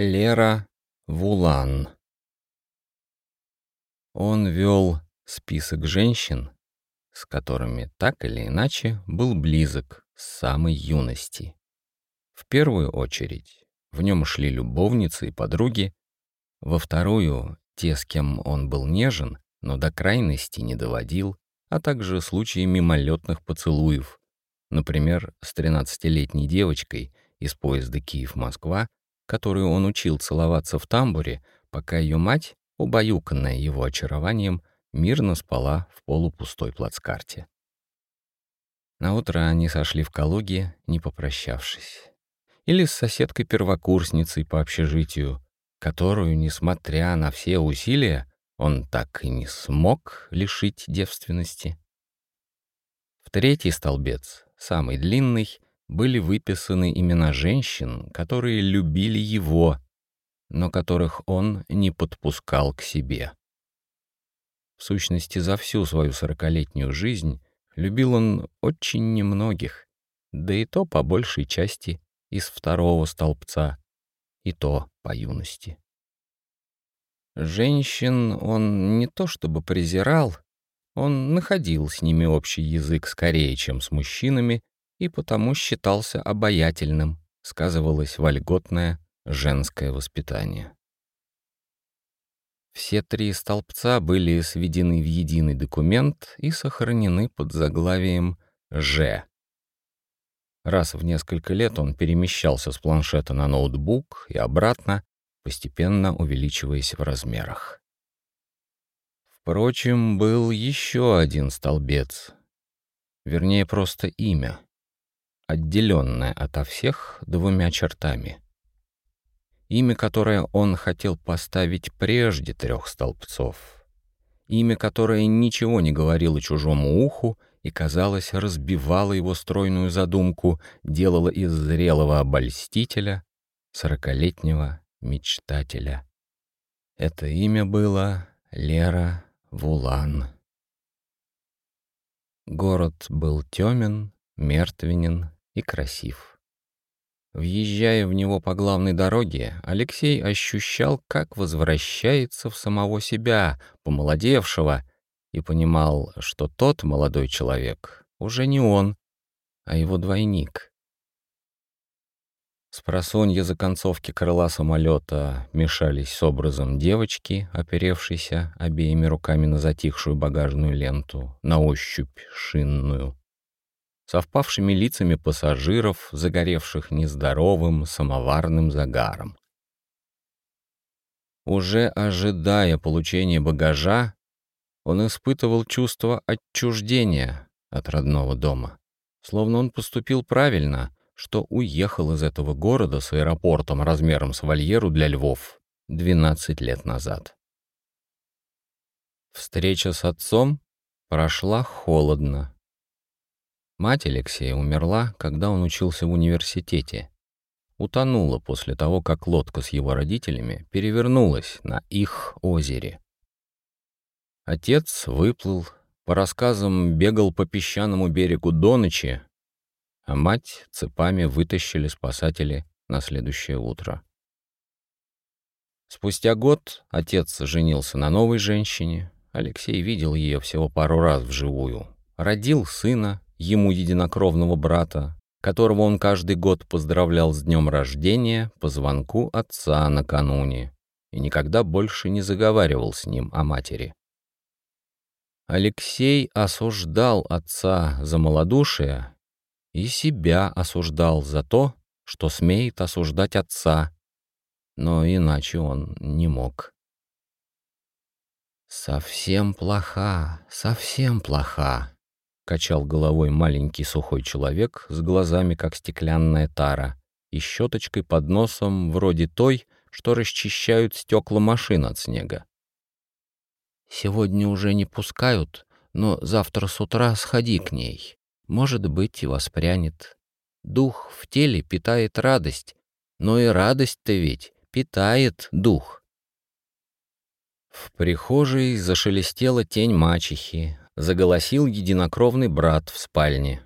Лера Вулан. Он вел список женщин, с которыми так или иначе был близок с самой юности. В первую очередь в нем шли любовницы и подруги, во вторую — те, с кем он был нежен, но до крайности не доводил, а также случаи мимолетных поцелуев, например, с 13-летней девочкой из поезда Киев-Москва, которую он учил целоваться в тамбуре, пока ее мать, убаюканная его очарованием, мирно спала в полупустой плацкарте. Наутро они сошли в Калуге, не попрощавшись. Или с соседкой-первокурсницей по общежитию, которую, несмотря на все усилия, он так и не смог лишить девственности. В третий столбец, самый длинный, были выписаны имена женщин, которые любили его, но которых он не подпускал к себе. В сущности, за всю свою сорокалетнюю жизнь любил он очень немногих, да и то по большей части из второго столбца, и то по юности. Женщин он не то чтобы презирал, он находил с ними общий язык скорее, чем с мужчинами, и потому считался обаятельным, сказывалось вольготное женское воспитание. Все три столбца были сведены в единый документ и сохранены под заглавием «Ж». Раз в несколько лет он перемещался с планшета на ноутбук и обратно, постепенно увеличиваясь в размерах. Впрочем, был еще один столбец, вернее, просто имя отделенное ото всех двумя чертами. Имя, которое он хотел поставить прежде трех столбцов. Имя, которое ничего не говорило чужому уху и, казалось, разбивало его стройную задумку, делало из зрелого обольстителя сорокалетнего мечтателя. Это имя было Лера Вулан. Город был темен, мертвенен и красив. Въезжая в него по главной дороге, Алексей ощущал, как возвращается в самого себя, помолодевшего, и понимал, что тот молодой человек уже не он, а его двойник. С просонья за концовки крыла самолета мешались с образом девочки, оперевшейся обеими руками на затихшую багажную ленту, на ощупь шинную совпавшими лицами пассажиров, загоревших нездоровым самоварным загаром. Уже ожидая получения багажа, он испытывал чувство отчуждения от родного дома, словно он поступил правильно, что уехал из этого города с аэропортом размером с вольеру для львов 12 лет назад. Встреча с отцом прошла холодно, Мать Алексея умерла, когда он учился в университете. Утонула после того, как лодка с его родителями перевернулась на их озере. Отец выплыл, по рассказам бегал по песчаному берегу до ночи, а мать цепами вытащили спасатели на следующее утро. Спустя год отец женился на новой женщине. Алексей видел ее всего пару раз вживую. Родил сына ему единокровного брата, которого он каждый год поздравлял с днем рождения по звонку отца накануне и никогда больше не заговаривал с ним о матери. Алексей осуждал отца за малодушие и себя осуждал за то, что смеет осуждать отца, но иначе он не мог. «Совсем плоха, совсем плоха», качал головой маленький сухой человек с глазами, как стеклянная тара, и щеточкой под носом вроде той, что расчищают стекла машин от снега. «Сегодня уже не пускают, но завтра с утра сходи к ней. Может быть, и воспрянет. Дух в теле питает радость, но и радость-то ведь питает дух». В прихожей зашелестела тень мачехи, Заголосил единокровный брат в спальне.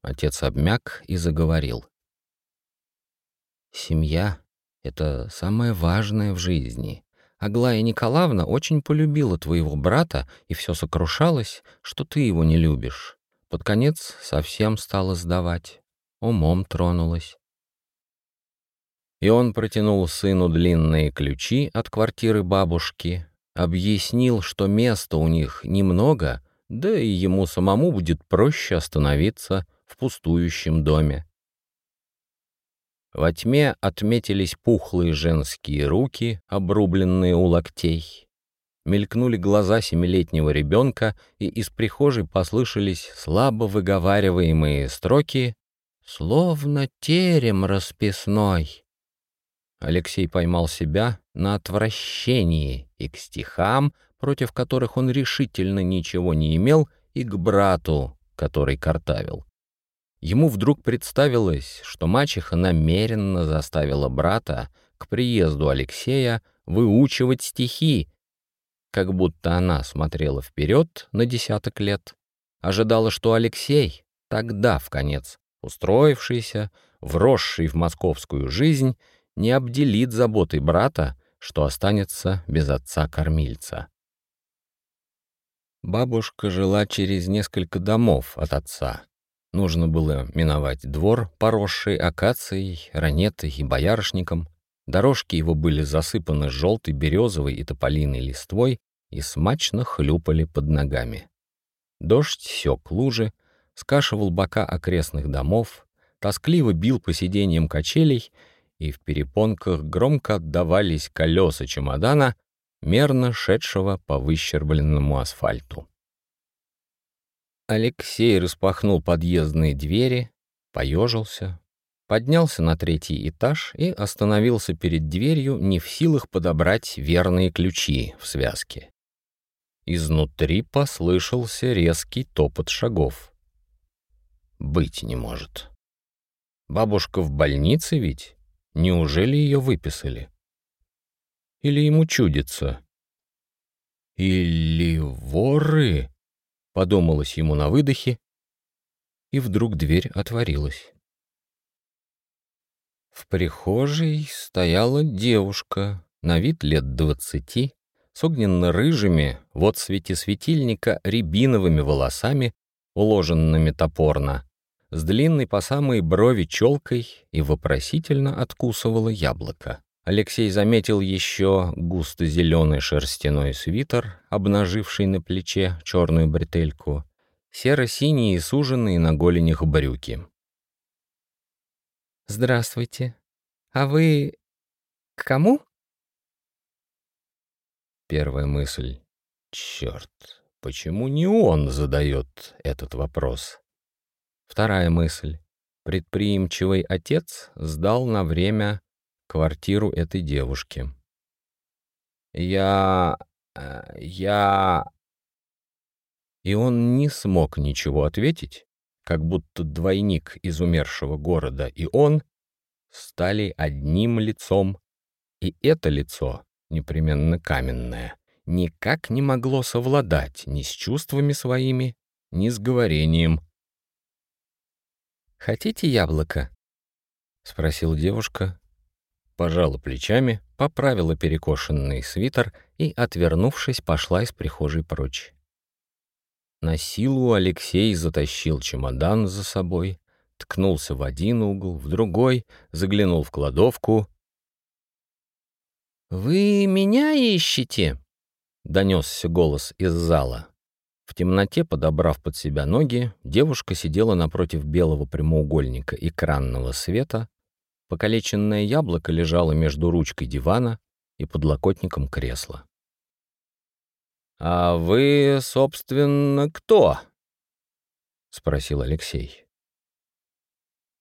Отец обмяк и заговорил. «Семья Это самое важное в жизни. Аглая Николаевна очень полюбила твоего брата и все сокрушалась, что ты его не любишь. Под конец совсем стала сдавать. Умом тронулась. И он протянул сыну длинные ключи от квартиры бабушки, объяснил, что места у них немного, да и ему самому будет проще остановиться в пустующем доме. Во тьме отметились пухлые женские руки, обрубленные у локтей. Мелькнули глаза семилетнего ребенка, и из прихожей послышались слабо выговариваемые строки «Словно терем расписной». Алексей поймал себя на отвращении и к стихам, против которых он решительно ничего не имел, и к брату, который картавил. Ему вдруг представилось, что мачеха намеренно заставила брата к приезду Алексея выучивать стихи, как будто она смотрела вперед на десяток лет, ожидала, что Алексей, тогда, в конец, устроившийся, вросший в московскую жизнь, не обделит заботой брата, что останется без отца-кормильца. Бабушка жила через несколько домов от отца, Нужно было миновать двор, поросший акацией, ранетой и боярышником. Дорожки его были засыпаны желтой, березовой и тополиной листвой и смачно хлюпали под ногами. Дождь сёк лужи, скашивал бока окрестных домов, тоскливо бил по сиденьям качелей, и в перепонках громко отдавались колеса чемодана, мерно шедшего по выщербленному асфальту. Алексей распахнул подъездные двери, поежился, поднялся на третий этаж и остановился перед дверью, не в силах подобрать верные ключи в связке. Изнутри послышался резкий топот шагов. Быть не может. Бабушка в больнице ведь? Неужели ее выписали? Или ему чудится? Или воры? Подумалось ему на выдохе, и вдруг дверь отворилась. В прихожей стояла девушка, на вид лет двадцати, с огненно-рыжими, в отсвете светильника, рябиновыми волосами, уложенными топорно, с длинной по самой брови челкой и вопросительно откусывала яблоко. Алексей заметил еще густо-зеленый шерстяной свитер, обнаживший на плече черную бретельку, серо-синие суженные на голенях брюки. «Здравствуйте. А вы... к кому?» Первая мысль. Черт, почему не он задает этот вопрос? Вторая мысль. Предприимчивый отец сдал на время квартиру этой девушки. «Я... Э, я...» И он не смог ничего ответить, как будто двойник из умершего города и он стали одним лицом, и это лицо, непременно каменное, никак не могло совладать ни с чувствами своими, ни с говорением. «Хотите яблоко?» — спросила девушка, пожала плечами, поправила перекошенный свитер и, отвернувшись, пошла из прихожей прочь. На силу Алексей затащил чемодан за собой, ткнулся в один угол, в другой, заглянул в кладовку. «Вы меня ищете?» — донесся голос из зала. В темноте, подобрав под себя ноги, девушка сидела напротив белого прямоугольника экранного света, Покалеченное яблоко лежало между ручкой дивана и подлокотником кресла. «А вы, собственно, кто?» — спросил Алексей.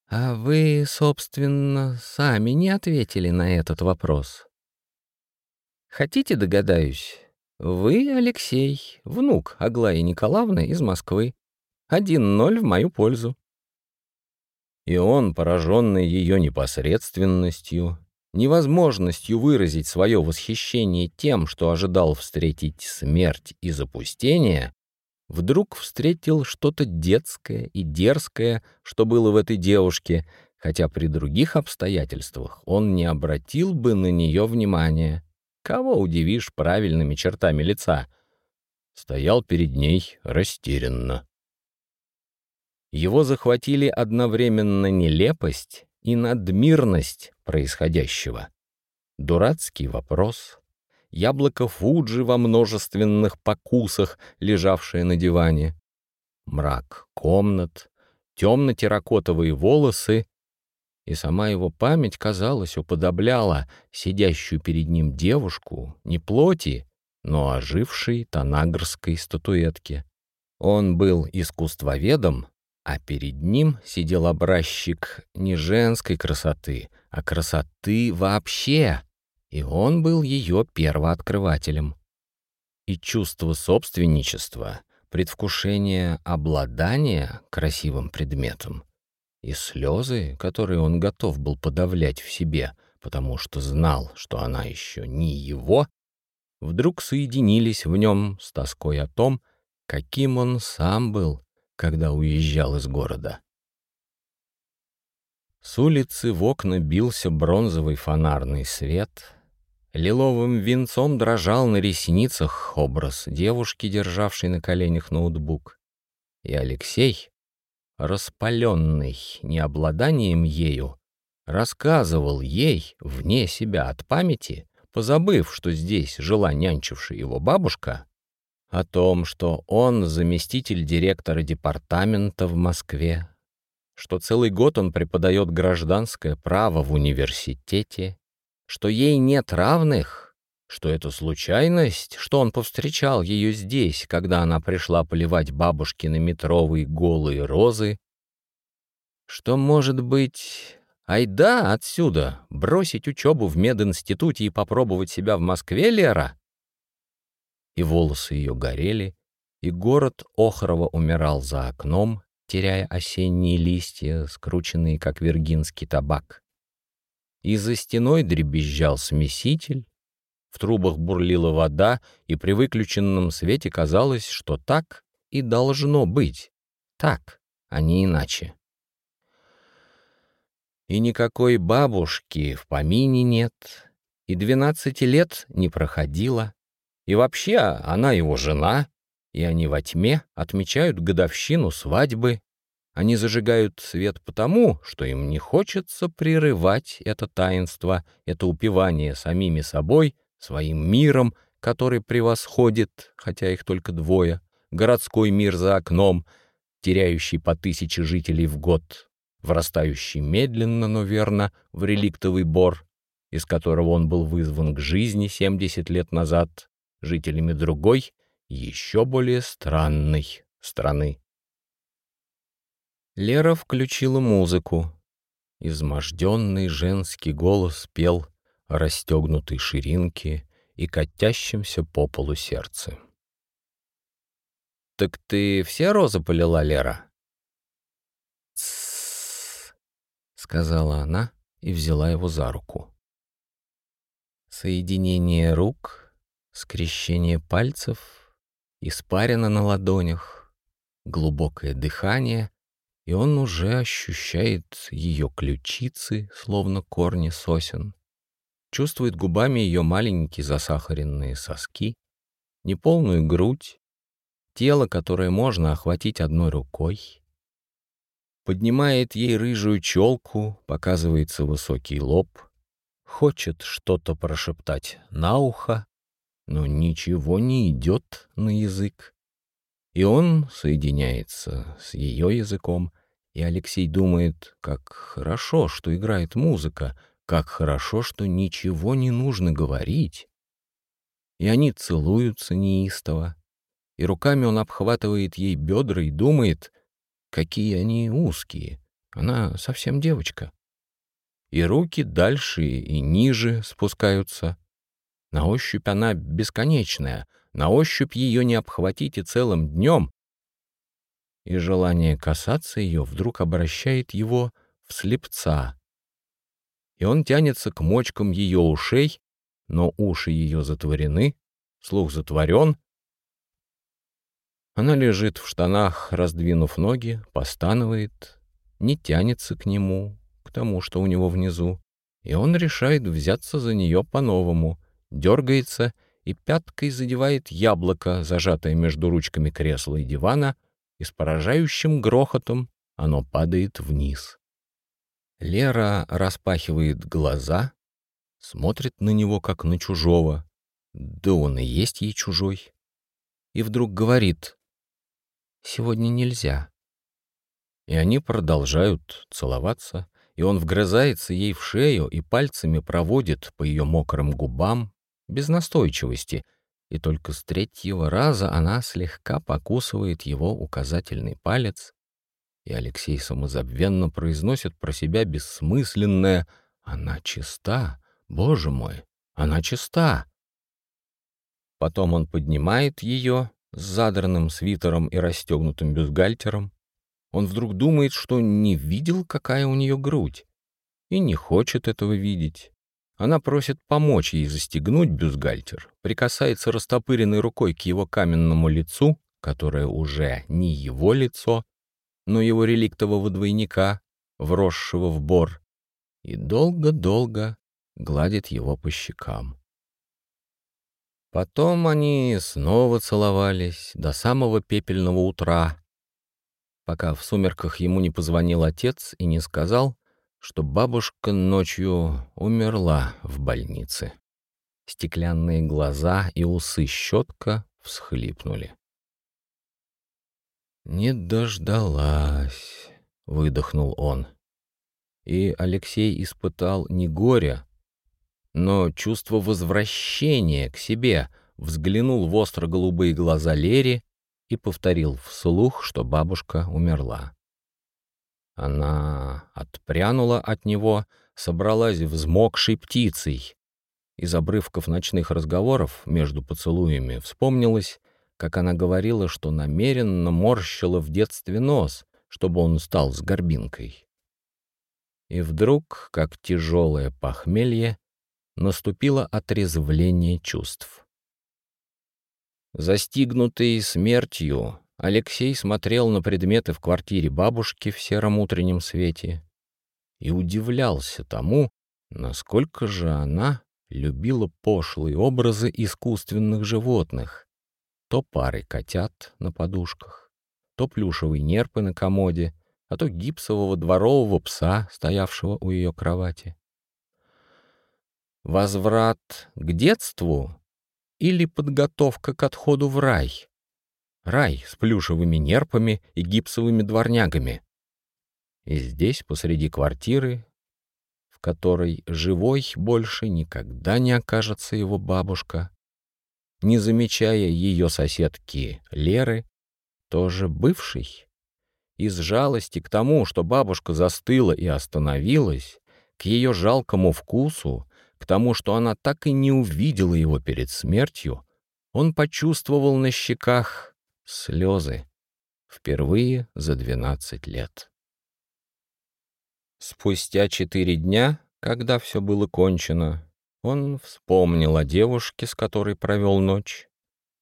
«А вы, собственно, сами не ответили на этот вопрос. Хотите, догадаюсь, вы, Алексей, внук Аглаи Николаевны из Москвы. Один ноль в мою пользу и он, пораженный ее непосредственностью, невозможностью выразить свое восхищение тем, что ожидал встретить смерть и запустение, вдруг встретил что-то детское и дерзкое, что было в этой девушке, хотя при других обстоятельствах он не обратил бы на нее внимания. Кого удивишь правильными чертами лица? Стоял перед ней растерянно. Его захватили одновременно нелепость и надмирность происходящего. Дурацкий вопрос, яблоко Фуджи во множественных покусах, лежавшее на диване, мрак комнат, темно-терракотовые волосы, и сама его память, казалось, уподобляла сидящую перед ним девушку не плоти, но ожившей танагрской статуэтке. Он был искусствоведом, а перед ним сидел образчик не женской красоты, а красоты вообще, и он был ее первооткрывателем. И чувство собственничества — предвкушение обладания красивым предметом и слезы, которые он готов был подавлять в себе, потому что знал, что она еще не его, вдруг соединились в нем с тоской о том, каким он сам был, когда уезжал из города. С улицы в окна бился бронзовый фонарный свет, Лиловым венцом дрожал на ресницах образ девушки, державшей на коленях ноутбук. И Алексей, распаленный необладанием ею, рассказывал ей, вне себя от памяти, позабыв, что здесь жила нянчившая его бабушка, о том, что он заместитель директора департамента в Москве, что целый год он преподает гражданское право в университете, что ей нет равных, что это случайность, что он повстречал ее здесь, когда она пришла поливать бабушкины метровые голые розы, что, может быть, айда отсюда, бросить учебу в мединституте и попробовать себя в Москве, Лера? И волосы ее горели, и город Охрово умирал за окном, теряя осенние листья, скрученные, как виргинский табак и за стеной дребезжал смеситель, в трубах бурлила вода, и при выключенном свете казалось, что так и должно быть. Так, а не иначе. И никакой бабушки в помине нет, и двенадцати лет не проходило, и вообще она его жена, и они во тьме отмечают годовщину свадьбы, они зажигают свет потому, что им не хочется прерывать это таинство, это упивание самими собой, своим миром, который превосходит, хотя их только двое, городской мир за окном, теряющий по тысяче жителей в год, врастающий медленно, но верно в реликтовый бор, из которого он был вызван к жизни 70 лет назад жителями другой, еще более странной страны. Лера включила музыку. Изможденный женский голос пел расстегнутой ширинке и катящемся по полу сердце. «Так ты все розы полила, Лера?» Сказала она и взяла его за руку. Соединение рук, скрещение пальцев, испарина на ладонях, глубокое дыхание — и он уже ощущает ее ключицы, словно корни сосен, чувствует губами ее маленькие засахаренные соски, неполную грудь, тело, которое можно охватить одной рукой, поднимает ей рыжую челку, показывается высокий лоб, хочет что-то прошептать на ухо, но ничего не идет на язык. И он соединяется с ее языком, и Алексей думает, как хорошо, что играет музыка, как хорошо, что ничего не нужно говорить. И они целуются неистово, и руками он обхватывает ей бедра и думает, какие они узкие, она совсем девочка. И руки дальше и ниже спускаются. На ощупь она бесконечная — на ощупь ее не обхватите целым днем, и желание касаться ее вдруг обращает его в слепца. И он тянется к мочкам ее ушей, но уши ее затворены, слух затворен. Она лежит в штанах, раздвинув ноги, постанывает, не тянется к нему, к тому, что у него внизу, и он решает взяться за нее по-новому, дергается и пяткой задевает яблоко, зажатое между ручками кресла и дивана, и с поражающим грохотом оно падает вниз. Лера распахивает глаза, смотрит на него, как на чужого. Да он и есть ей чужой. И вдруг говорит, «Сегодня нельзя». И они продолжают целоваться, и он вгрызается ей в шею и пальцами проводит по ее мокрым губам, без настойчивости, и только с третьего раза она слегка покусывает его указательный палец, и Алексей самозабвенно произносит про себя бессмысленное «Она чиста, боже мой, она чиста!» Потом он поднимает ее с задранным свитером и расстегнутым бюстгальтером. Он вдруг думает, что не видел, какая у нее грудь, и не хочет этого видеть. Она просит помочь ей застегнуть бюстгальтер, прикасается растопыренной рукой к его каменному лицу, которое уже не его лицо, но его реликтового двойника, вросшего в бор, и долго-долго гладит его по щекам. Потом они снова целовались до самого пепельного утра, пока в сумерках ему не позвонил отец и не сказал, что бабушка ночью умерла в больнице. Стеклянные глаза и усы щетка всхлипнули. «Не дождалась», — выдохнул он. И Алексей испытал не горе, но чувство возвращения к себе, взглянул в остро-голубые глаза Лере и повторил вслух, что бабушка умерла. Она отпрянула от него, собралась взмокшей птицей. Из обрывков ночных разговоров между поцелуями вспомнилось, как она говорила, что намеренно морщила в детстве нос, чтобы он стал с горбинкой. И вдруг, как тяжелое похмелье, наступило отрезвление чувств. Застигнутый смертью, Алексей смотрел на предметы в квартире бабушки в сером утреннем свете и удивлялся тому, насколько же она любила пошлые образы искусственных животных. То пары котят на подушках, то плюшевые нерпы на комоде, а то гипсового дворового пса, стоявшего у ее кровати. Возврат к детству или подготовка к отходу в рай? Рай с плюшевыми нерпами и гипсовыми дворнягами. И здесь, посреди квартиры, в которой живой больше никогда не окажется его бабушка, не замечая ее соседки Леры, тоже бывший, из жалости к тому, что бабушка застыла и остановилась, к ее жалкому вкусу, к тому, что она так и не увидела его перед смертью, он почувствовал на щеках слезы впервые за двенадцать лет. Спустя четыре дня, когда все было кончено, он вспомнил о девушке, с которой провел ночь.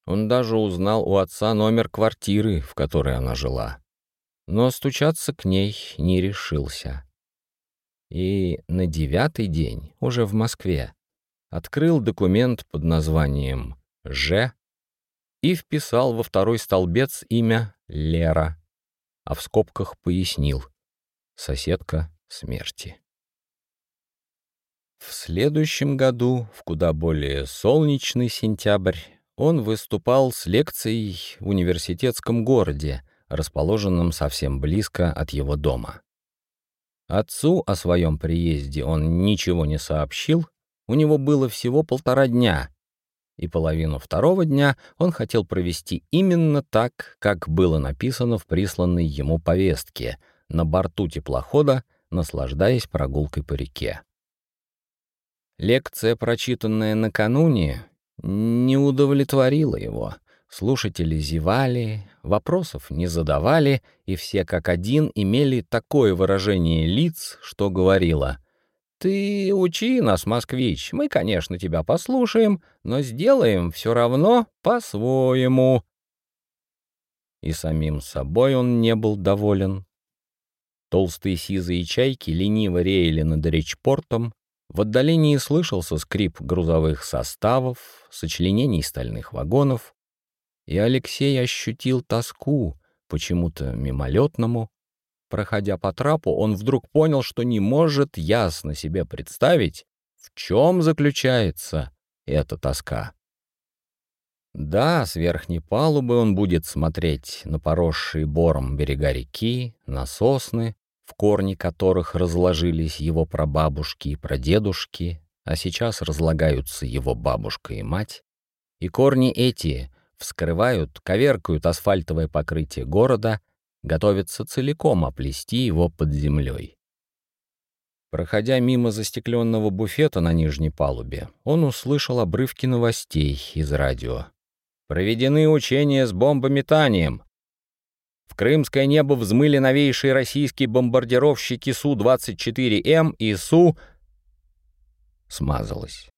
Он даже узнал у отца номер квартиры, в которой она жила. Но стучаться к ней не решился и на девятый день, уже в Москве, открыл документ под названием «Ж» и вписал во второй столбец имя Лера, а в скобках пояснил «Соседка смерти». В следующем году, в куда более солнечный сентябрь, он выступал с лекцией в университетском городе, расположенном совсем близко от его дома. Отцу о своем приезде он ничего не сообщил, у него было всего полтора дня, и половину второго дня он хотел провести именно так, как было написано в присланной ему повестке, на борту теплохода, наслаждаясь прогулкой по реке. Лекция, прочитанная накануне, не удовлетворила его — Слушатели зевали, вопросов не задавали, и все как один имели такое выражение лиц, что говорило «Ты учи нас, москвич, мы, конечно, тебя послушаем, но сделаем все равно по-своему». И самим собой он не был доволен. Толстые сизые чайки лениво реяли над речпортом, в отдалении слышался скрип грузовых составов, сочленений стальных вагонов, и Алексей ощутил тоску, почему-то мимолетному. Проходя по трапу, он вдруг понял, что не может ясно себе представить, в чем заключается эта тоска. Да, с верхней палубы он будет смотреть на поросшие бором берега реки, на сосны, в корни которых разложились его прабабушки и прадедушки, а сейчас разлагаются его бабушка и мать. И корни эти вскрывают, коверкают асфальтовое покрытие города, готовятся целиком оплести его под землей. Проходя мимо застекленного буфета на нижней палубе, он услышал обрывки новостей из радио. Проведены учения с бомбометанием. В крымское небо взмыли новейшие российские бомбардировщики Су-24М и Су... Смазалась.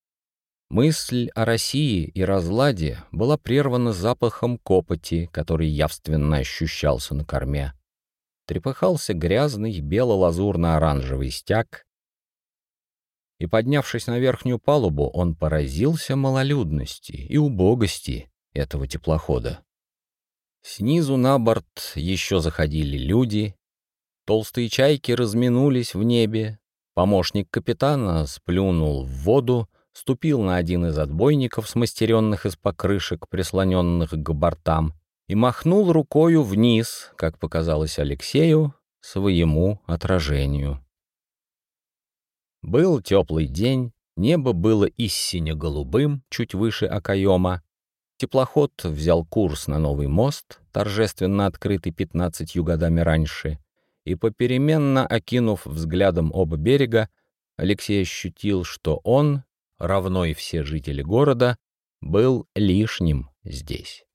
Мысль о России и разладе была прервана запахом копоти, который явственно ощущался на корме. Трепыхался грязный бело-лазурно-оранжевый стяг, и, поднявшись на верхнюю палубу, он поразился малолюдности и убогости этого теплохода. Снизу на борт еще заходили люди, толстые чайки разминулись в небе, помощник капитана сплюнул в воду, ступил на один из отбойников, смастеренных из покрышек, прислоненных к бортам, и махнул рукою вниз, как показалось Алексею, своему отражению. Был теплый день, небо было истинно голубым, чуть выше окоема. Теплоход взял курс на новый мост, торжественно открытый пятнадцатью годами раньше, и, попеременно окинув взглядом оба берега, Алексей ощутил, что он равно и все жители города, был лишним здесь.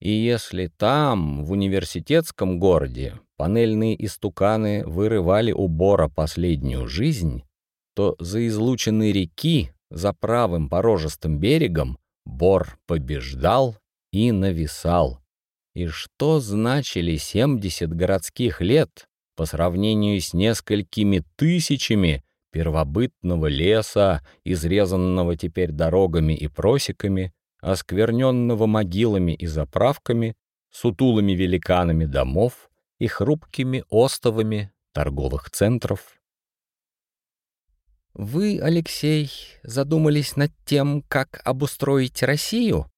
И если там, в университетском городе, панельные истуканы вырывали у Бора последнюю жизнь, то за излученной реки, за правым порожистым берегом, Бор побеждал и нависал. И что значили 70 городских лет по сравнению с несколькими тысячами первобытного леса, изрезанного теперь дорогами и просеками, оскверненного могилами и заправками, сутулыми великанами домов и хрупкими остовами торговых центров. «Вы, Алексей, задумались над тем, как обустроить Россию?»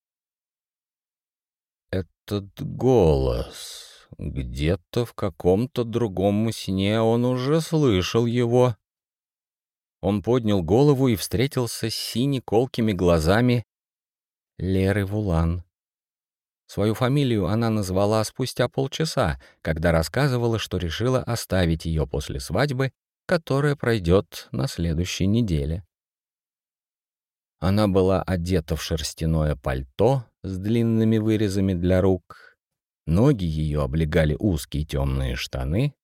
Этот голос... Где-то в каком-то другом сне он уже слышал его. Он поднял голову и встретился с сине-колкими глазами Леры Вулан. Свою фамилию она назвала спустя полчаса, когда рассказывала, что решила оставить ее после свадьбы, которая пройдет на следующей неделе. Она была одета в шерстяное пальто с длинными вырезами для рук. Ноги ее облегали узкие темные штаны,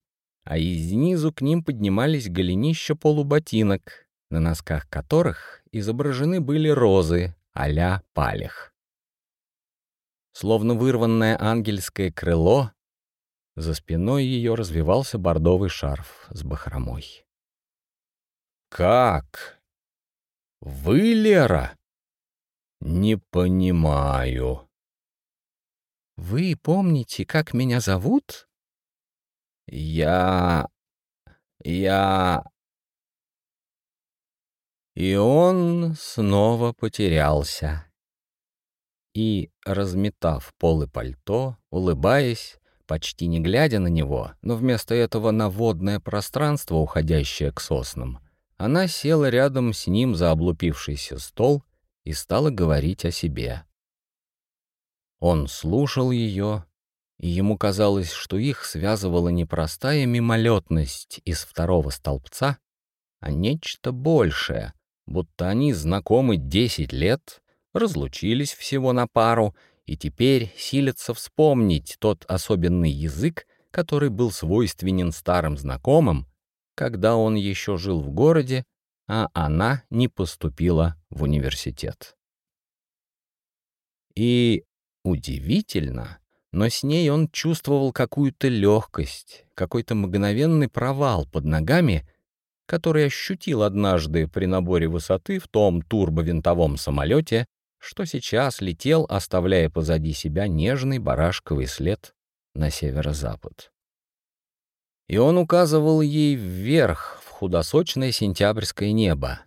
а изнизу к ним поднимались голенища полуботинок, на носках которых изображены были розы а-ля палех. Словно вырванное ангельское крыло, за спиной ее развивался бордовый шарф с бахромой. «Как? Вы, Лера?» «Не понимаю». «Вы помните, как меня зовут?» Я... я... И он снова потерялся. И, разметав полы пальто, улыбаясь, почти не глядя на него, но вместо этого на водное пространство, уходящее к соснам, она села рядом с ним за облупившийся стол и стала говорить о себе. Он слушал ее, и ему казалось, что их связывала не простая мимолетность из второго столбца, а нечто большее, будто они знакомы десять лет, разлучились всего на пару и теперь силятся вспомнить тот особенный язык, который был свойственен старым знакомым, когда он еще жил в городе, а она не поступила в университет. И удивительно, но с ней он чувствовал какую-то легкость, какой-то мгновенный провал под ногами, который ощутил однажды при наборе высоты в том турбовинтовом самолете, что сейчас летел, оставляя позади себя нежный барашковый след на северо-запад. И он указывал ей вверх, в худосочное сентябрьское небо,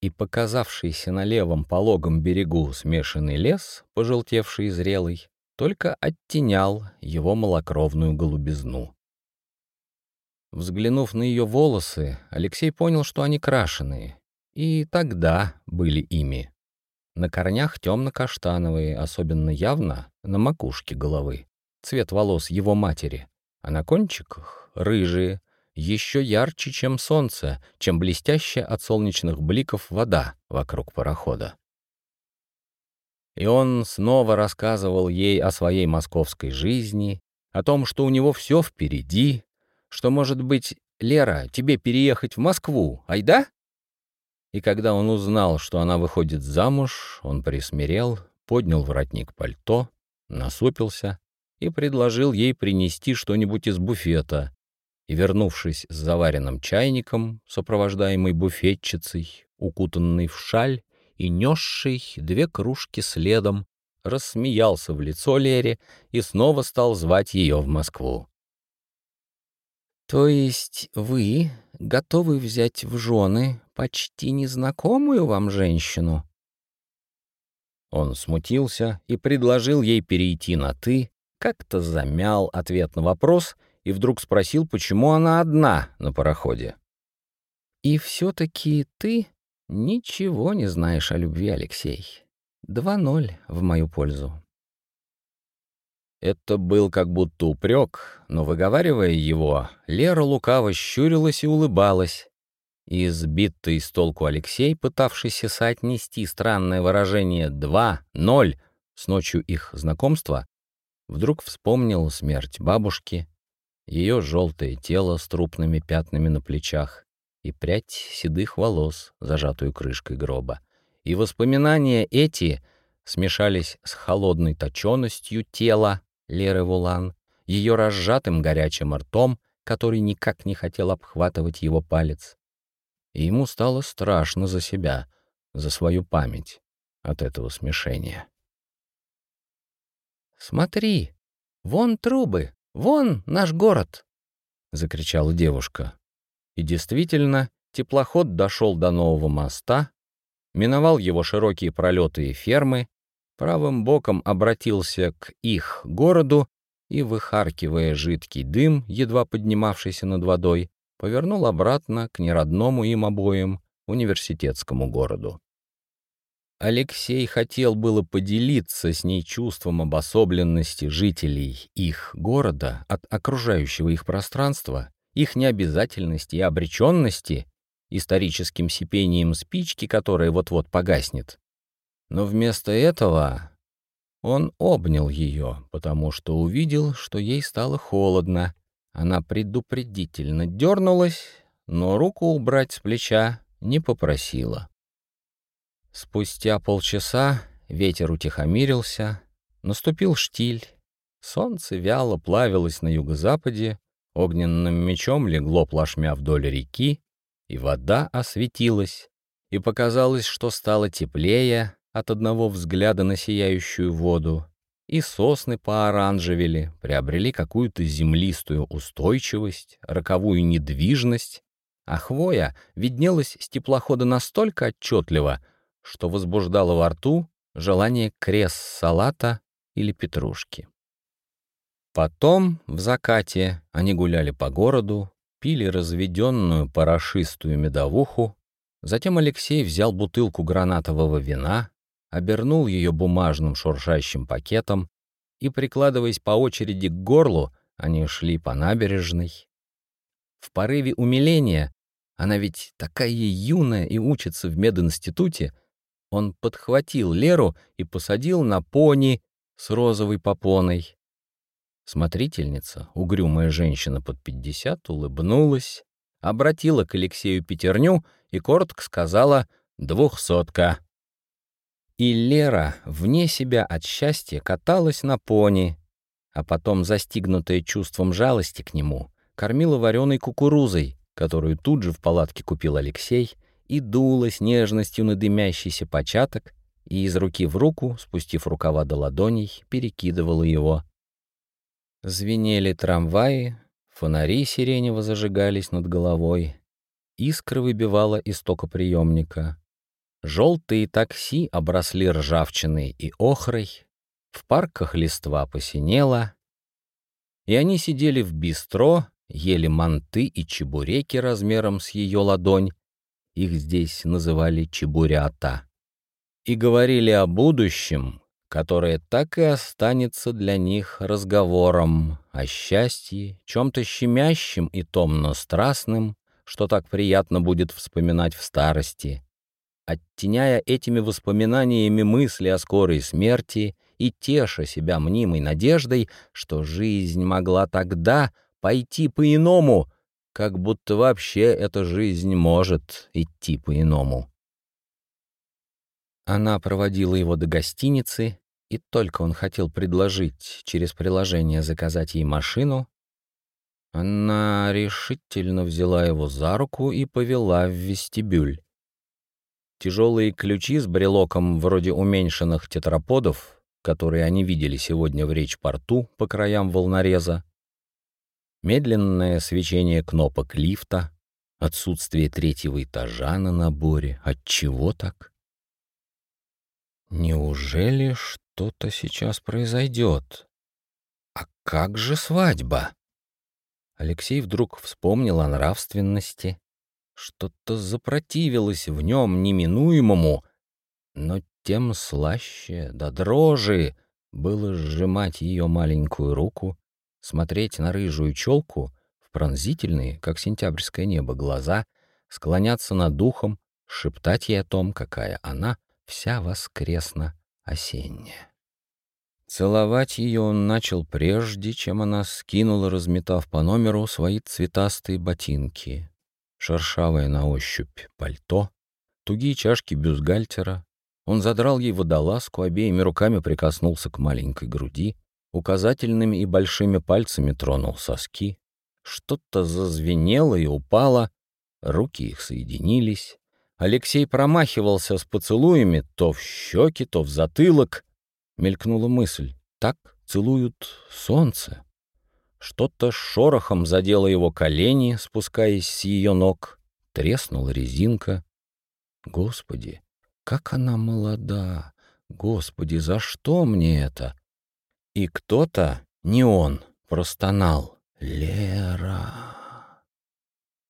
и показавшийся на левом пологом берегу смешанный лес, пожелтевший и зрелый, только оттенял его малокровную голубизну. Взглянув на ее волосы, Алексей понял, что они крашеные, и тогда были ими. На корнях темно-каштановые, особенно явно на макушке головы, цвет волос его матери, а на кончиках — рыжие, еще ярче, чем солнце, чем блестящая от солнечных бликов вода вокруг парохода. И он снова рассказывал ей о своей московской жизни, о том, что у него все впереди, что, может быть, Лера, тебе переехать в Москву, айда? И когда он узнал, что она выходит замуж, он присмирел, поднял воротник пальто, насупился и предложил ей принести что-нибудь из буфета, и, вернувшись с заваренным чайником, сопровождаемый буфетчицей, укутанной в шаль и несшей две кружки следом, рассмеялся в лицо Лере и снова стал звать ее в Москву. «То есть вы готовы взять в жены почти незнакомую вам женщину?» Он смутился и предложил ей перейти на «ты», как-то замял ответ на вопрос — и вдруг спросил, почему она одна на пароходе. «И все-таки ты ничего не знаешь о любви, Алексей. Два ноль в мою пользу». Это был как будто упрек, но, выговаривая его, Лера лукаво щурилась и улыбалась. И сбитый с толку Алексей, пытавшийся соотнести странное выражение «два», «ноль» с ночью их знакомства, вдруг вспомнил смерть бабушки ее желтое тело с трупными пятнами на плечах и прядь седых волос, зажатую крышкой гроба. И воспоминания эти смешались с холодной точенностью тела Леры Вулан, ее разжатым горячим ртом, который никак не хотел обхватывать его палец. И ему стало страшно за себя, за свою память от этого смешения. «Смотри, вон трубы!» «Вон наш город!» — закричала девушка. И действительно, теплоход дошел до нового моста, миновал его широкие пролеты и фермы, правым боком обратился к их городу и, выхаркивая жидкий дым, едва поднимавшийся над водой, повернул обратно к неродному им обоим университетскому городу. Алексей хотел было поделиться с ней чувством обособленности жителей их города от окружающего их пространства, их необязательности и обреченности, историческим сипением спички, которая вот-вот погаснет. Но вместо этого он обнял ее, потому что увидел, что ей стало холодно. Она предупредительно дернулась, но руку убрать с плеча не попросила. Спустя полчаса ветер утихомирился, наступил штиль, солнце вяло плавилось на юго-западе, огненным мечом легло плашмя вдоль реки, и вода осветилась, и показалось, что стало теплее от одного взгляда на сияющую воду, и сосны пооранжевели, приобрели какую-то землистую устойчивость, роковую недвижность, а хвоя виднелась с теплохода настолько отчетливо, что возбуждало во рту желание крес-салата или петрушки. Потом, в закате, они гуляли по городу, пили разведенную порошистую медовуху, затем Алексей взял бутылку гранатового вина, обернул ее бумажным шуршащим пакетом и, прикладываясь по очереди к горлу, они шли по набережной. В порыве умиления, она ведь такая юная и учится в мединституте, он подхватил Леру и посадил на пони с розовой попоной. Смотрительница, угрюмая женщина под пятьдесят, улыбнулась, обратила к Алексею пятерню и коротко сказала «двухсотка». И Лера, вне себя от счастья, каталась на пони, а потом, застигнутая чувством жалости к нему, кормила вареной кукурузой, которую тут же в палатке купил Алексей, и дула с нежностью на дымящийся початок, и из руки в руку, спустив рукава до ладоней, перекидывала его. Звенели трамваи, фонари сиренево зажигались над головой, искра выбивала из токоприемника. Желтые такси обросли ржавчиной и охрой, в парках листва посинела, и они сидели в бистро, ели манты и чебуреки размером с ее ладонь, их здесь называли чебурята, и говорили о будущем, которое так и останется для них разговором о счастье, чем-то щемящим и томно-страстным, что так приятно будет вспоминать в старости, оттеняя этими воспоминаниями мысли о скорой смерти и теша себя мнимой надеждой, что жизнь могла тогда пойти по-иному, как будто вообще эта жизнь может идти по-иному. Она проводила его до гостиницы, и только он хотел предложить через приложение заказать ей машину, она решительно взяла его за руку и повела в вестибюль. Тяжелые ключи с брелоком вроде уменьшенных тетраподов, которые они видели сегодня в речь-порту по краям волнореза, медленное свечение кнопок лифта, отсутствие третьего этажа на наборе. От чего так? Неужели что-то сейчас произойдет? А как же свадьба? Алексей вдруг вспомнил о нравственности. Что-то запротивилось в нем неминуемому, но тем слаще, до дрожи, было сжимать ее маленькую руку, смотреть на рыжую челку в пронзительные, как сентябрьское небо, глаза, склоняться над духом, шептать ей о том, какая она вся воскресно осенняя. Целовать ее он начал прежде, чем она скинула, разметав по номеру свои цветастые ботинки. Шершавое на ощупь пальто, тугие чашки бюстгальтера. Он задрал ей водолазку, обеими руками прикоснулся к маленькой груди, указательными и большими пальцами тронул соски. Что-то зазвенело и упало, руки их соединились. Алексей промахивался с поцелуями то в щеки, то в затылок — мелькнула мысль. Так целуют солнце. Что-то шорохом задело его колени, спускаясь с ее ног. Треснула резинка. Господи, как она молода! Господи, за что мне это? И кто-то, не он, простонал. Лера.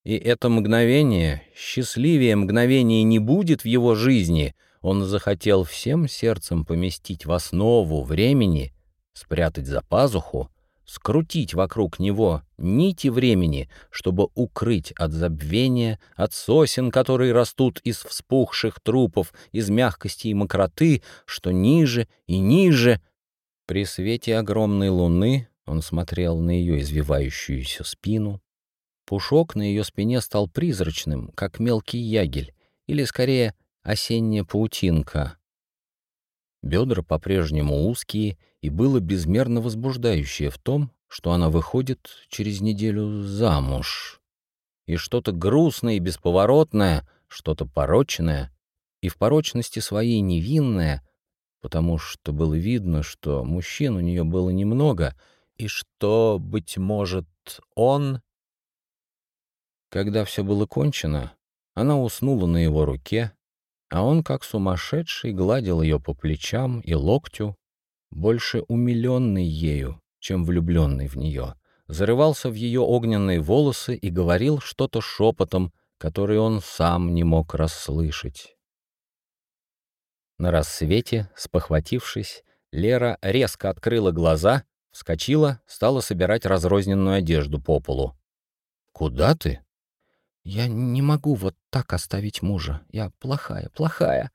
И это мгновение, счастливее мгновение не будет в его жизни — он захотел всем сердцем поместить в основу времени, спрятать за пазуху, скрутить вокруг него нити времени, чтобы укрыть от забвения, от сосен, которые растут из вспухших трупов, из мягкости и мокроты, что ниже и ниже. При свете огромной луны он смотрел на ее извивающуюся спину. Пушок на ее спине стал призрачным, как мелкий ягель, или, скорее, осенняя паутинка. Бедра по-прежнему узкие, и было безмерно возбуждающее в том, что она выходит через неделю замуж. И что-то грустное и бесповоротное, что-то порочное, и в порочности своей невинное, потому что было видно, что мужчин у нее было немного, и что, быть может, он... Когда все было кончено, она уснула на его руке, а он, как сумасшедший, гладил ее по плечам и локтю, больше умиленный ею, чем влюбленный в нее, зарывался в ее огненные волосы и говорил что-то шепотом, который он сам не мог расслышать. На рассвете, спохватившись, Лера резко открыла глаза, вскочила, стала собирать разрозненную одежду по полу. «Куда ты?» Я не могу вот так оставить мужа. Я плохая, плохая.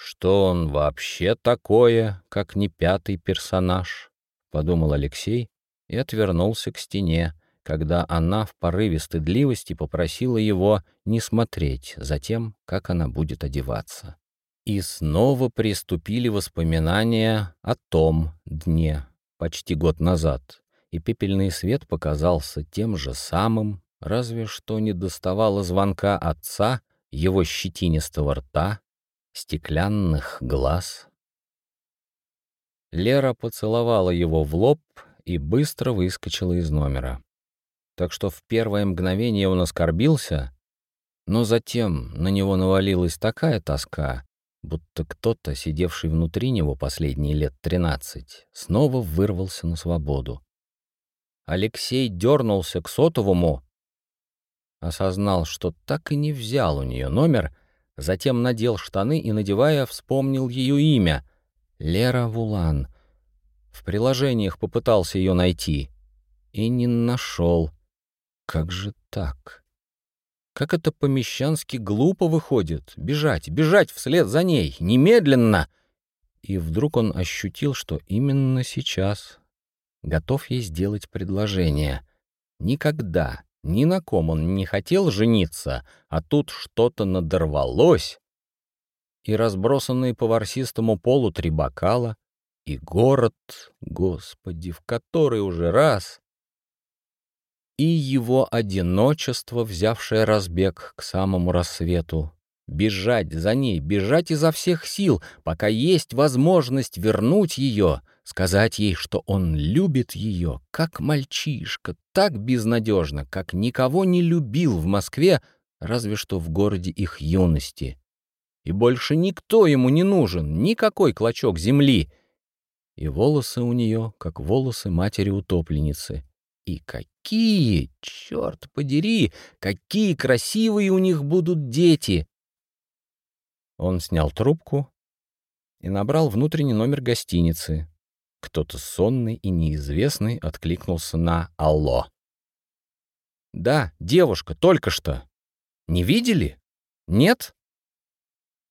Что он вообще такое, как не пятый персонаж? Подумал Алексей и отвернулся к стене, когда она в порыве стыдливости попросила его не смотреть за тем, как она будет одеваться. И снова приступили воспоминания о том дне, почти год назад, и пепельный свет показался тем же самым, разве что не доставало звонка отца, его щетинистого рта, стеклянных глаз. Лера поцеловала его в лоб и быстро выскочила из номера. Так что в первое мгновение он оскорбился, но затем на него навалилась такая тоска, будто кто-то, сидевший внутри него последние лет тринадцать, снова вырвался на свободу. Алексей дернулся к сотовому, осознал, что так и не взял у нее номер, затем надел штаны и, надевая, вспомнил ее имя — Лера Вулан. В приложениях попытался ее найти и не нашел. Как же так? Как это по-мещански глупо выходит. Бежать, бежать вслед за ней, немедленно. И вдруг он ощутил, что именно сейчас готов ей сделать предложение. Никогда, ни на ком он не хотел жениться, а тут что-то надорвалось. И разбросанные по ворсистому полу три бокала, и город, господи, в который уже раз и его одиночество, взявшее разбег к самому рассвету. Бежать за ней, бежать изо всех сил, пока есть возможность вернуть ее, сказать ей, что он любит ее, как мальчишка, так безнадежно, как никого не любил в Москве, разве что в городе их юности. И больше никто ему не нужен, никакой клочок земли. И волосы у нее, как волосы матери-утопленницы. И какие, черт подери, какие красивые у них будут дети! Он снял трубку и набрал внутренний номер гостиницы. Кто-то сонный и неизвестный откликнулся на «Алло». «Да, девушка, только что. Не видели? Нет?»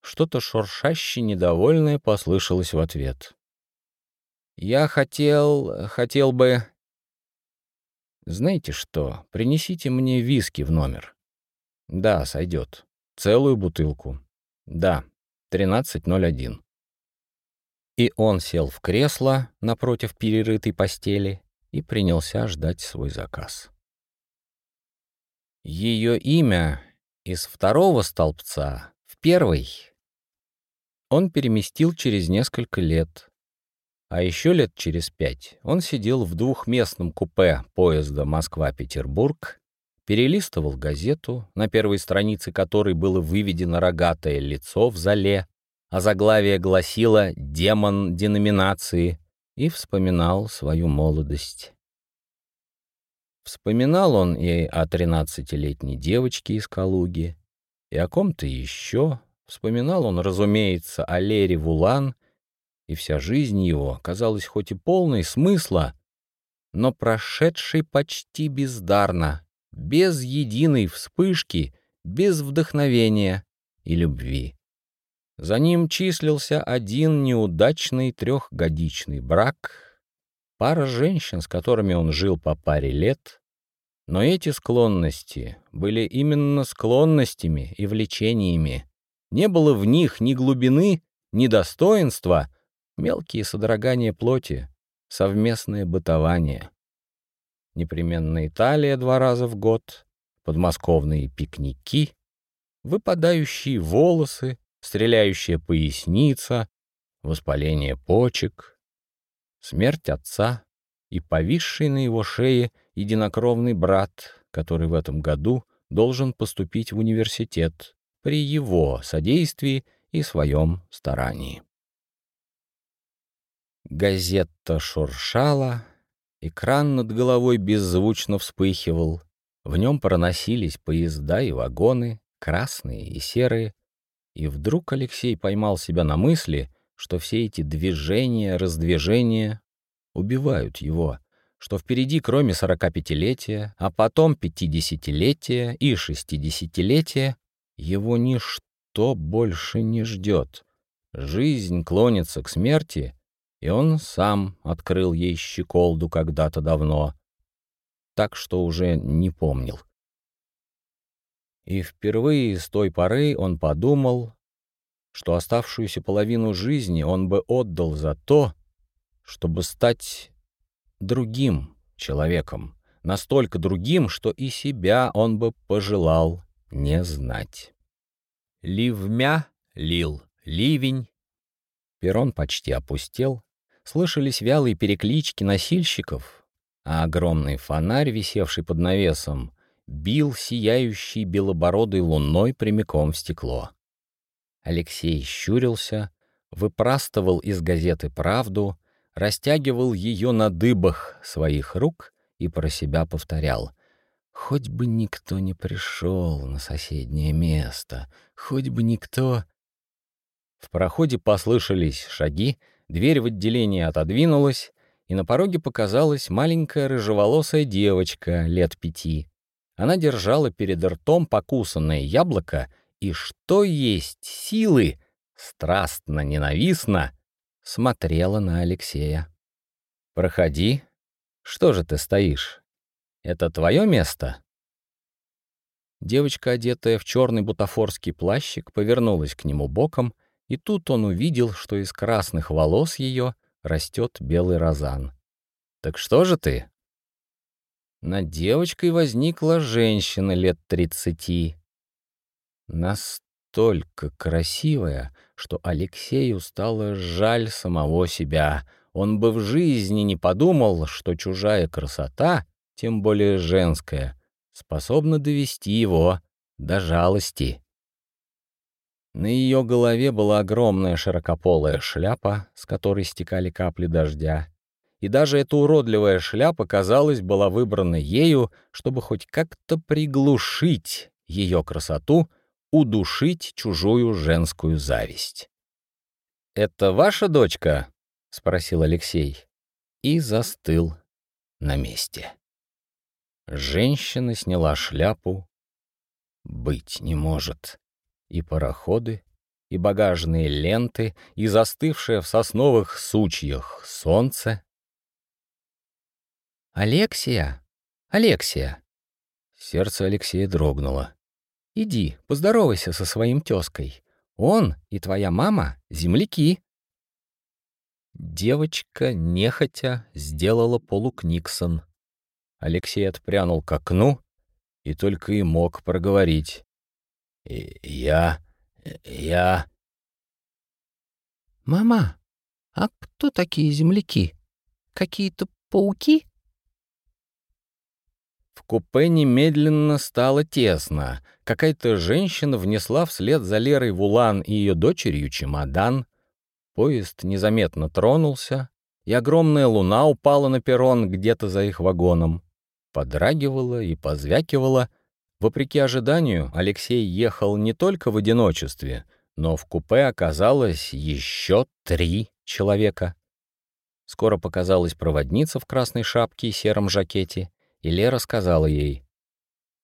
Что-то шуршаще недовольное послышалось в ответ. «Я хотел... хотел бы...» «Знаете что, принесите мне виски в номер». «Да, сойдет. Целую бутылку». «Да, 13.01». И он сел в кресло напротив перерытой постели и принялся ждать свой заказ. Ее имя из второго столбца в первый он переместил через несколько лет, а еще лет через пять он сидел в двухместном купе поезда Москва-Петербург, перелистывал газету, на первой странице которой было выведено рогатое лицо в зале, а заглавие гласило «Демон деноминации», и вспоминал свою молодость. Вспоминал он и о тринадцатилетней девочке из Калуги, и о ком-то еще. Вспоминал он, разумеется, о Лере Вулан — и вся жизнь его казалась хоть и полной смысла, но прошедшей почти бездарно, без единой вспышки, без вдохновения и любви. За ним числился один неудачный трехгодичный брак, пара женщин, с которыми он жил по паре лет, но эти склонности были именно склонностями и влечениями. Не было в них ни глубины, ни достоинства, Мелкие содрогания плоти, совместное бытование. Непременно Италия два раза в год, подмосковные пикники, выпадающие волосы, стреляющая поясница, воспаление почек, смерть отца и повисший на его шее единокровный брат, который в этом году должен поступить в университет при его содействии и своем старании. Газета шуршала, экран над головой беззвучно вспыхивал, в нем проносились поезда и вагоны, красные и серые, и вдруг Алексей поймал себя на мысли, что все эти движения, раздвижения убивают его, что впереди, кроме 45-летия, а потом 50-летия и 60-летия, его ничто больше не ждет. Жизнь клонится к смерти, и он сам открыл ей щеколду когда-то давно, так что уже не помнил. И впервые с той поры он подумал, что оставшуюся половину жизни он бы отдал за то, чтобы стать другим человеком, настолько другим, что и себя он бы пожелал не знать. Ливмя лил ливень. Перрон почти опустел, слышались вялые переклички носильщиков, а огромный фонарь, висевший под навесом, бил сияющий белобородой луной прямиком в стекло. Алексей щурился, выпрастывал из газеты правду, растягивал ее на дыбах своих рук и про себя повторял. «Хоть бы никто не пришел на соседнее место, хоть бы никто...» В проходе послышались шаги, дверь в отделении отодвинулась, и на пороге показалась маленькая рыжеволосая девочка лет пяти. Она держала перед ртом покусанное яблоко и, что есть силы, страстно ненавистно, смотрела на Алексея. «Проходи. Что же ты стоишь? Это твое место?» Девочка, одетая в черный бутафорский плащик, повернулась к нему боком, и тут он увидел, что из красных волос ее растет белый розан. «Так что же ты?» Над девочкой возникла женщина лет тридцати. Настолько красивая, что Алексею стало жаль самого себя. Он бы в жизни не подумал, что чужая красота, тем более женская, способна довести его до жалости. На ее голове была огромная широкополая шляпа, с которой стекали капли дождя. И даже эта уродливая шляпа, казалось, была выбрана ею, чтобы хоть как-то приглушить ее красоту удушить чужую женскую зависть. «Это ваша дочка?» — спросил Алексей. И застыл на месте. Женщина сняла шляпу. Быть не может. И пароходы, и багажные ленты, и застывшее в сосновых сучьях солнце. «Алексия! Алексия!» Сердце Алексея дрогнуло. Иди, поздоровайся со своим тёзкой. Он и твоя мама — земляки». Девочка нехотя сделала полукниксон. Алексей отпрянул к окну и только и мог проговорить. «Я... я...» «Мама, а кто такие земляки? Какие-то пауки?» Купе немедленно стало тесно. Какая-то женщина внесла вслед за Лерой Вулан и ее дочерью чемодан. Поезд незаметно тронулся, и огромная луна упала на перрон где-то за их вагоном. Подрагивала и позвякивала. Вопреки ожиданию, Алексей ехал не только в одиночестве, но в купе оказалось еще три человека. Скоро показалась проводница в красной шапке и сером жакете — и Лера сказала ей,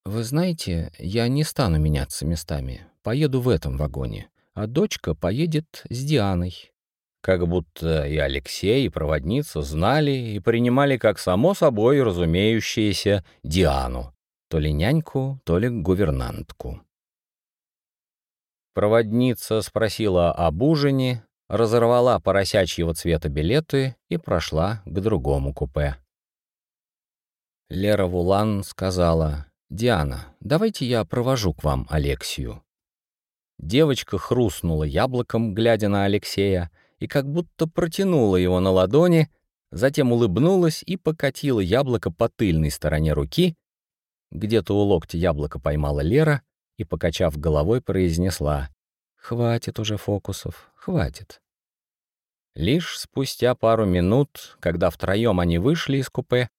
«Вы знаете, я не стану меняться местами, поеду в этом вагоне, а дочка поедет с Дианой». Как будто и Алексей, и проводница знали и принимали как само собой разумеющееся Диану, то ли няньку, то ли гувернантку. Проводница спросила об ужине, разорвала поросячьего цвета билеты и прошла к другому купе. Лера Вулан сказала, «Диана, давайте я провожу к вам Алексию». Девочка хрустнула яблоком, глядя на Алексея, и как будто протянула его на ладони, затем улыбнулась и покатила яблоко по тыльной стороне руки. Где-то у локтя яблоко поймала Лера и, покачав головой, произнесла, «Хватит уже фокусов, хватит». Лишь спустя пару минут, когда втроем они вышли из купе,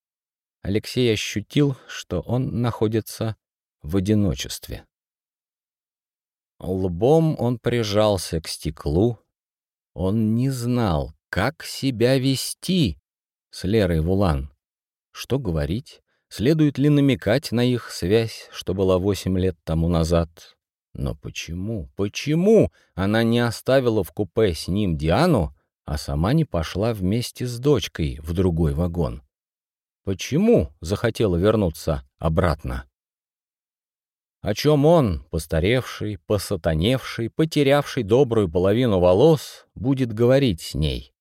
Алексей ощутил, что он находится в одиночестве. Лбом он прижался к стеклу. Он не знал, как себя вести с Лерой Вулан. Что говорить? Следует ли намекать на их связь, что была восемь лет тому назад? Но почему, почему она не оставила в купе с ним Диану, а сама не пошла вместе с дочкой в другой вагон? Почему захотела вернуться обратно? О чем он, постаревший, посатаневший, потерявший добрую половину волос, будет говорить с ней?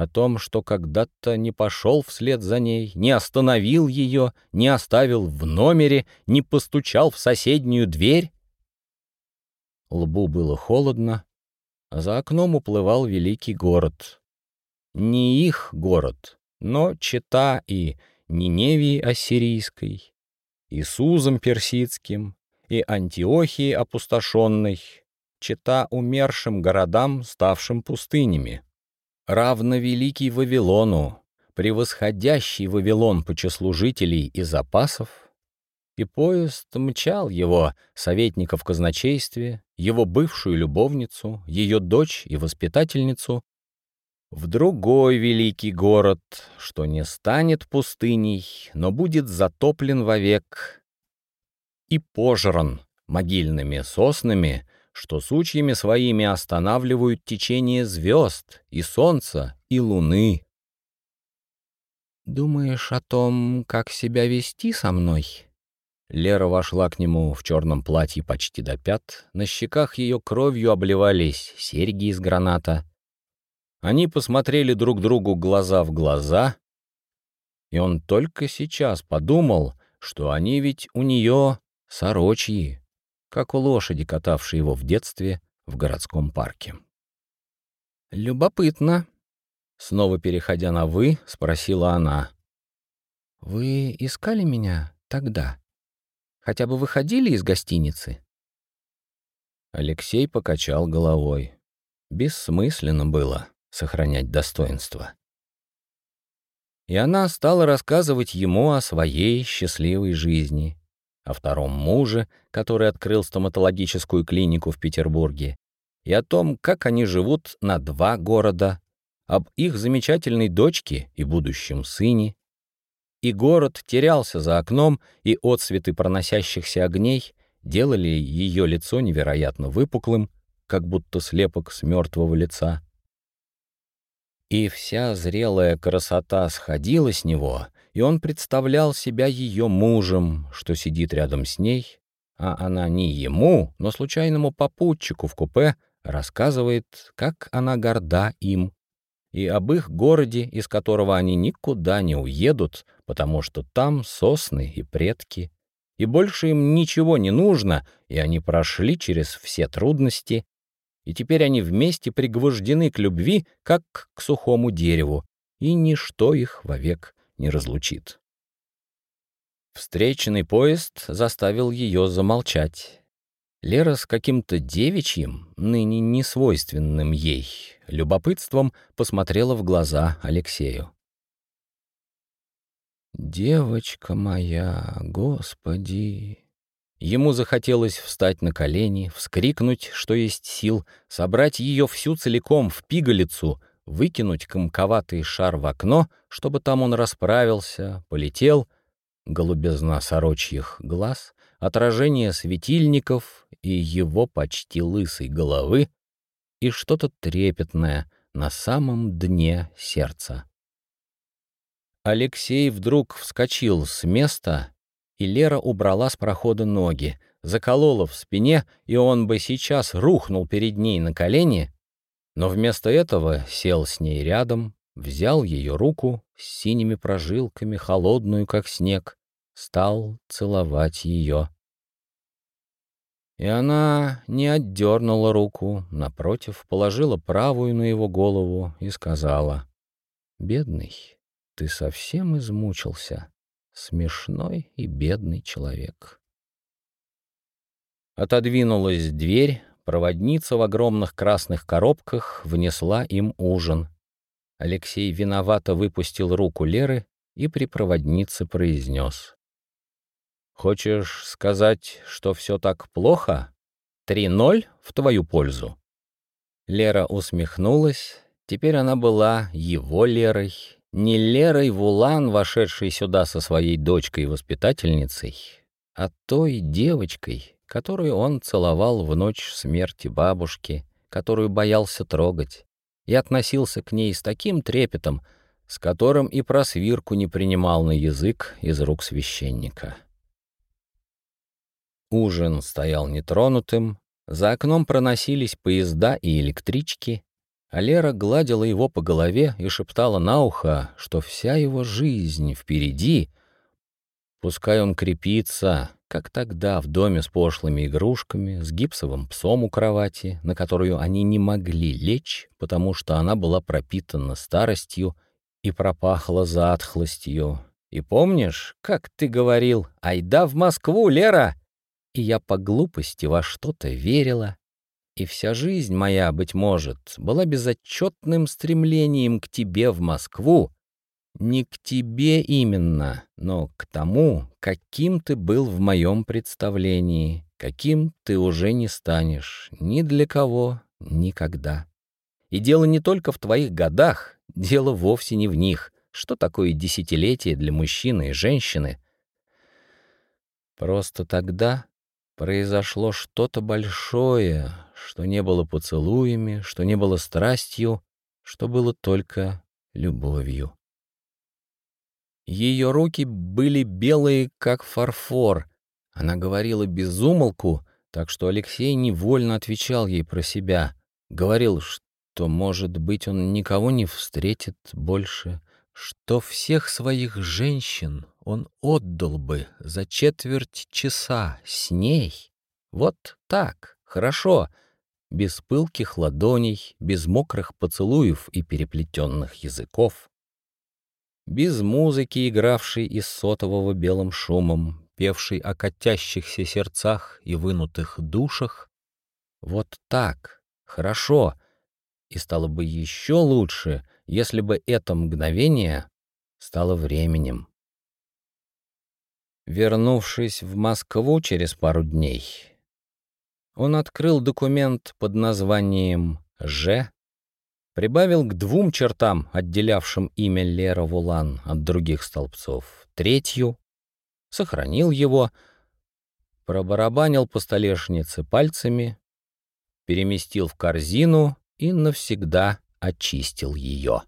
о том, что когда-то не пошел вслед за ней, не остановил ее, не оставил в номере, не постучал в соседнюю дверь? Лбу было холодно, а за окном уплывал великий город. Не их город, но Чита и Ниневии Ассирийской, и Сузом Персидским, и Антиохии опустошенной, Чита умершим городам, ставшим пустынями. Равно великий Вавилону, превосходящий Вавилон по числу жителей и запасов, и поезд мчал его, советника в казначействе, его бывшую любовницу, ее дочь и воспитательницу, в другой великий город, что не станет пустыней, но будет затоплен вовек и пожран могильными соснами, что сучьями своими останавливают течение звезд и солнца и луны. «Думаешь о том, как себя вести со мной?» Лера вошла к нему в черном платье почти до пят, на щеках ее кровью обливались серьги из граната — они посмотрели друг другу глаза в глаза, и он только сейчас подумал, что они ведь у нее сорочьи, как у лошади, катавшей его в детстве в городском парке. «Любопытно», — снова переходя на «вы», спросила она. «Вы искали меня тогда? Хотя бы выходили из гостиницы?» Алексей покачал головой. Бессмысленно было сохранять достоинство. И она стала рассказывать ему о своей счастливой жизни, о втором муже, который открыл стоматологическую клинику в Петербурге, и о том, как они живут на два города, об их замечательной дочке и будущем сыне. И город терялся за окном, и отсветы проносящихся огней делали ее лицо невероятно выпуклым, как будто слепок с мертвого лица и вся зрелая красота сходила с него, и он представлял себя ее мужем, что сидит рядом с ней, а она не ему, но случайному попутчику в купе рассказывает, как она горда им, и об их городе, из которого они никуда не уедут, потому что там сосны и предки, и больше им ничего не нужно, и они прошли через все трудности, и теперь они вместе пригвождены к любви, как к сухому дереву, и ничто их вовек не разлучит. Встреченный поезд заставил ее замолчать. Лера с каким-то девичьим, ныне несвойственным ей, любопытством посмотрела в глаза Алексею. «Девочка моя, Господи!» Ему захотелось встать на колени, вскрикнуть, что есть сил, собрать ее всю целиком в пигалицу, выкинуть комковатый шар в окно, чтобы там он расправился, полетел, голубизна сорочьих глаз, отражение светильников и его почти лысой головы, и что-то трепетное на самом дне сердца. Алексей вдруг вскочил с места и Лера убрала с прохода ноги, заколола в спине, и он бы сейчас рухнул перед ней на колени, но вместо этого сел с ней рядом, взял ее руку с синими прожилками, холодную, как снег, стал целовать ее. И она не отдернула руку, напротив, положила правую на его голову и сказала, «Бедный, ты совсем измучился смешной и бедный человек. Отодвинулась дверь, проводница в огромных красных коробках внесла им ужин. Алексей виновато выпустил руку Леры и при проводнице произнес. «Хочешь сказать, что все так плохо? Три ноль в твою пользу?» Лера усмехнулась. Теперь она была его Лерой, не Лерой Вулан, вошедшей сюда со своей дочкой-воспитательницей, а той девочкой, которую он целовал в ночь смерти бабушки, которую боялся трогать, и относился к ней с таким трепетом, с которым и просвирку не принимал на язык из рук священника. Ужин стоял нетронутым, за окном проносились поезда и электрички, А Лера гладила его по голове и шептала на ухо, что вся его жизнь впереди. Пускай он крепится, как тогда в доме с пошлыми игрушками, с гипсовым псом у кровати, на которую они не могли лечь, потому что она была пропитана старостью и пропахла затхлостью. И помнишь, как ты говорил «Айда в Москву, Лера!» И я по глупости во что-то верила, и вся жизнь моя, быть может, была безотчетным стремлением к тебе в Москву, не к тебе именно, но к тому, каким ты был в моем представлении, каким ты уже не станешь ни для кого никогда. И дело не только в твоих годах, дело вовсе не в них. Что такое десятилетие для мужчины и женщины? Просто тогда произошло что-то большое, что не было поцелуями, что не было страстью, что было только любовью. Ее руки были белые, как фарфор. Она говорила без умолку, так что Алексей невольно отвечал ей про себя. Говорил, что, может быть, он никого не встретит больше, что всех своих женщин он отдал бы за четверть часа с ней. Вот так, хорошо, без пылких ладоней, без мокрых поцелуев и переплетенных языков. Без музыки, игравшей из сотового белым шумом, певшей о катящихся сердцах и вынутых душах. Вот так, хорошо, и стало бы еще лучше, если бы это мгновение стало временем. Вернувшись в Москву через пару дней, он открыл документ под названием «Ж», прибавил к двум чертам, отделявшим имя Лера Вулан от других столбцов, третью, сохранил его, пробарабанил по столешнице пальцами, переместил в корзину и навсегда очистил ее.